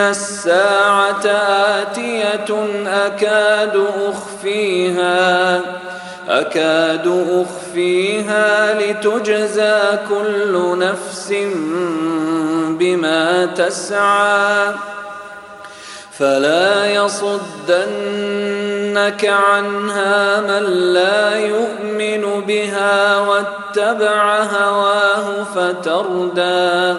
الساعة آتية أكاد أخفيها أكاد أخفيها لتجزى كل نفس بما تسعى فلا يصدنك عنها من لا يؤمن بها واتبع هواه فتردى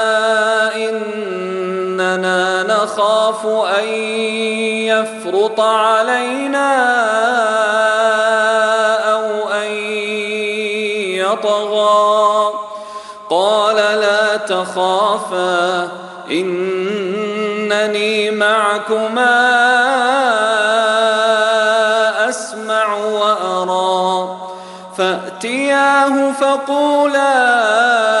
نخاف أن يفرط علينا أو أن يطغى. قال لا تخافا إنني معكما أسمع وأرى. فأتياه فقولا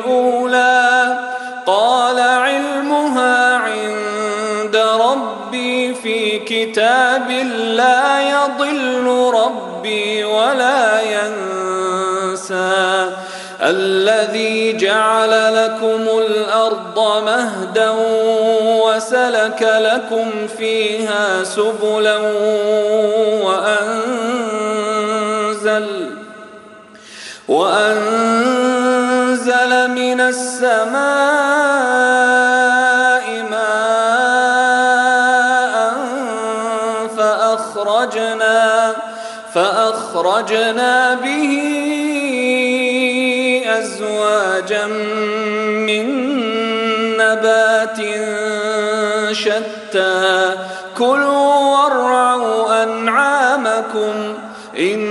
كتاب لا يضل ربي ولا ينسى. الذي جعل لكم الأرض مهدا وسلك لكم فيها سبلا وأنزل وأنزل من السماء فأخرجنا به أزواجا من نبات شتى. كلوا وارعوا أنعامكم إن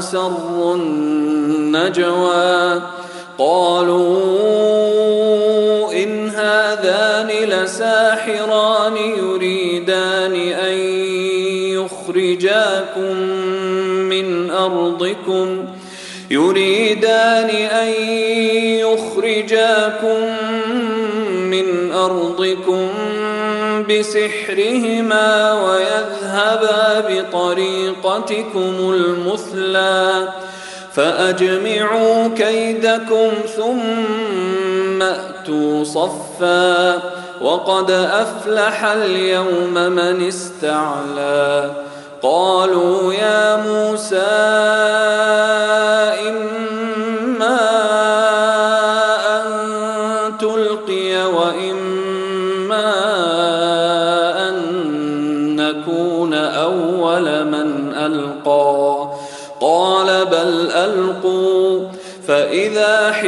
واسروا النجوى. قالوا إن هذان لساحران يريدان أن يخرجاكم من أرضكم. يريدان أن يخرجاكم من أرضكم. بسحرهما ويذهبا بطريقتكم المثلى فأجمعوا كيدكم ثم أتوا صفا وقد أفلح اليوم من استعلى قالوا يا موسى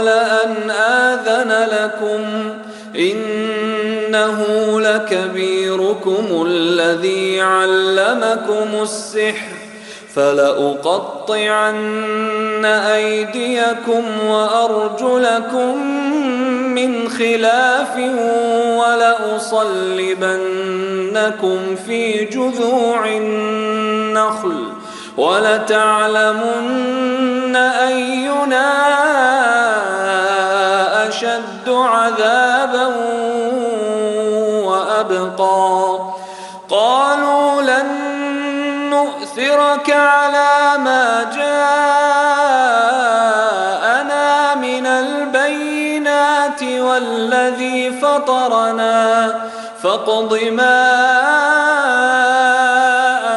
قبل أن آذن لكم إنه لكبيركم الذي علمكم السحر فلأقطعن أيديكم وأرجلكم من خلاف ولأصلبنكم في جذوع النخل ولتعلمن أينا عذابا وأبقى. قالوا لن نؤثرك على ما جاءنا من البينات والذي فطرنا. فاقض ما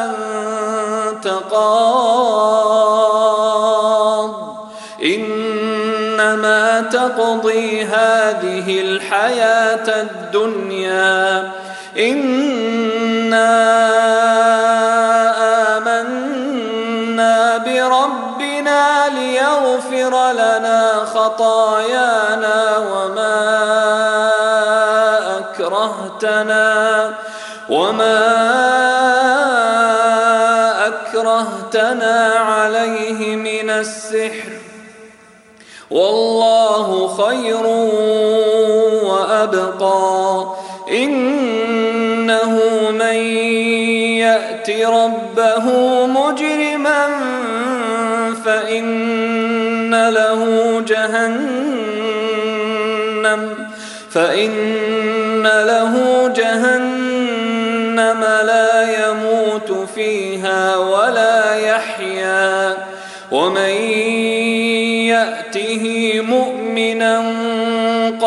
أنت قاض. إنما تقضي هذه الحياة الدنيا. إنا آمنا بربنا ليغفر لنا خطايانا وما أكرهتنا وما أكرهتنا عليه من السحر. والله خير وأبقى إنه من يأتي ربه مجرما فإن له جهنم فإن له جهنم لا يموت فيها ولا يحيا. ومن يأته مؤمنا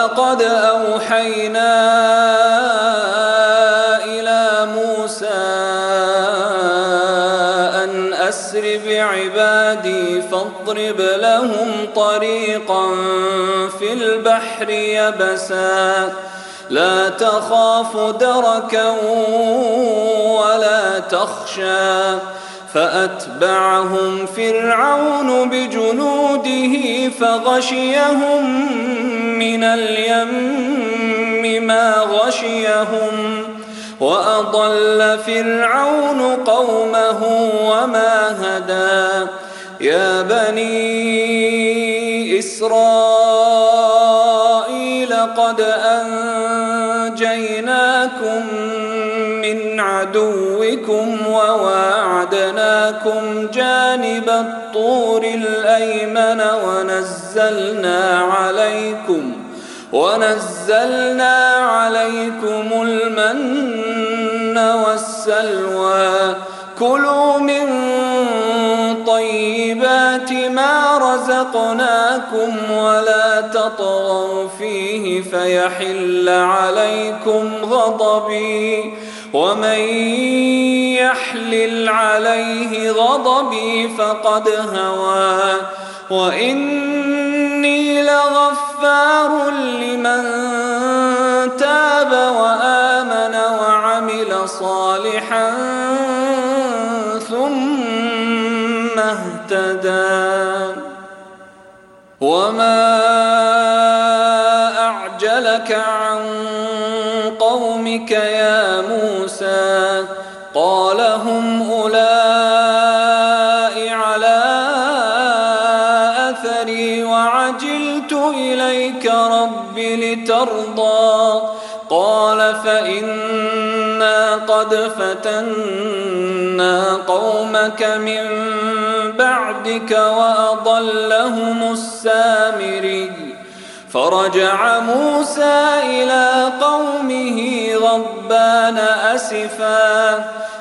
ولقد أوحينا إلى موسى أن أسر بعبادي فاضرب لهم طريقا في البحر يبسا. لا تخاف دركا ولا تخشى. فأتبعهم فرعون بجنوده فغشيهم من اليم ما غشيهم وأضل فرعون قومه وما هدى. يا بني إسرائيل قد أنجيناكم من عدوكم وواعدناكم جانب الطور الأيمن ونزلنا عليكم ونزلنا عليكم المن والسلوى. كلوا من طيبات ما رزقناكم ولا تطغوا فيه فيحل عليكم غضبي. ومن يحلل عليه غضبي فقد هوى وإني لغفار لمن تاب وآمن وعمل صالحا ثم اهتدى وما أعجلك عن قومك يا قد فتنا قومك من بعدك وأضلهم السامري فرجع موسى إلى قومه غضبان أسفا.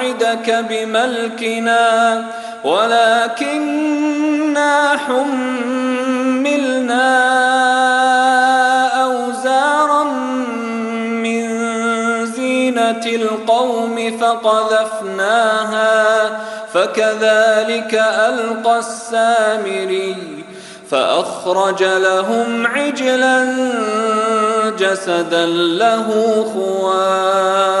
موعدك بملكنا ولكننا حملنا أوزارا من زينة القوم فقذفناها فكذلك ألقى السامري فأخرج لهم عجلا جسدا له خوار.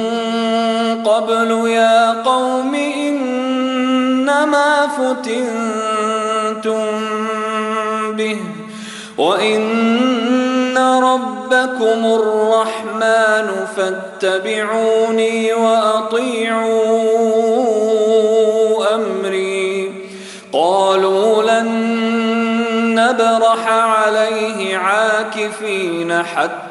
قبل يا قوم إنما فتنتم به وإن ربكم الرحمن فاتبعوني وأطيعوا أمري. قالوا لن نبرح عليه عاكفين حتى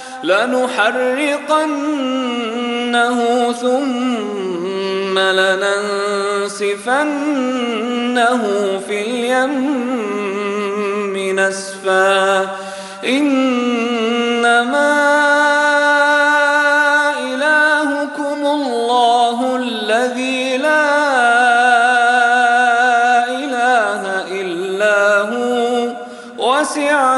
لنحرقنه ثم لننسفنه في اليم نسفا. إنما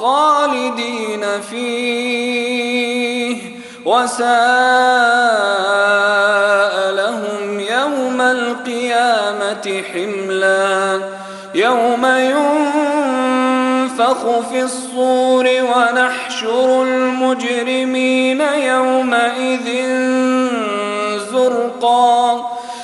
خالدين فيه. وساء لهم يوم القيامة حملا. يوم ينفخ في الصور ونحشر المجرمين يومئذ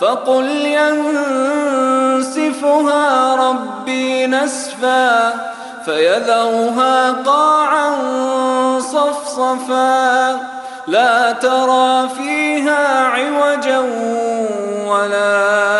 فقل ينسفها ربي نسفا فيذرها قاعا صفصفا لا ترى فيها عوجا ولا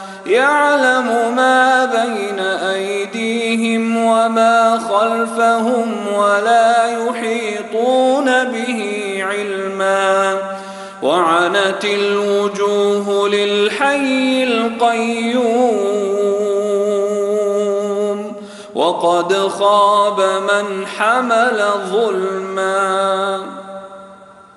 يعلم ما بين أيديهم وما خلفهم ولا يحيطون به علما. وعنت الوجوه للحي القيوم. وقد خاب من حمل ظلما.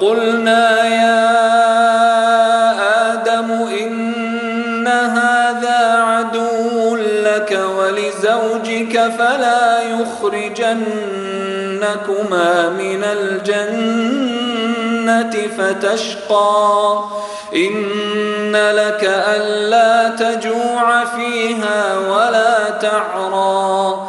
فقلنا يا آدم إن هذا عدو لك ولزوجك فلا يخرجنكما من الجنة فتشقى. إن لك ألا تجوع فيها ولا تعرى.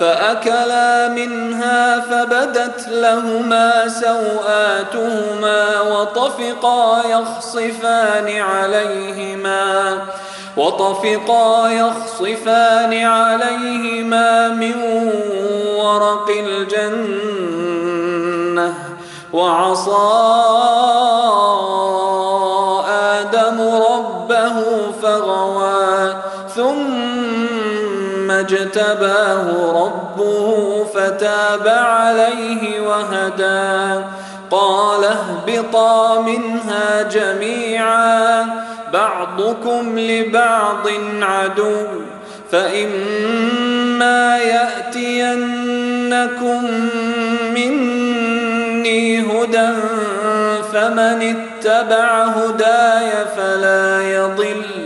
فأكلا منها فبدت لهما سوآتهما وطفقا يخصفان عليهما وطفقا يخصفان عليهما من ورق الجنة وعصى اجتباه ربه فتاب عليه وهدى. قال اهبطا منها جميعا بعضكم لبعض عدو فإما يأتينكم مني هدى فمن اتبع هداي فلا يضل.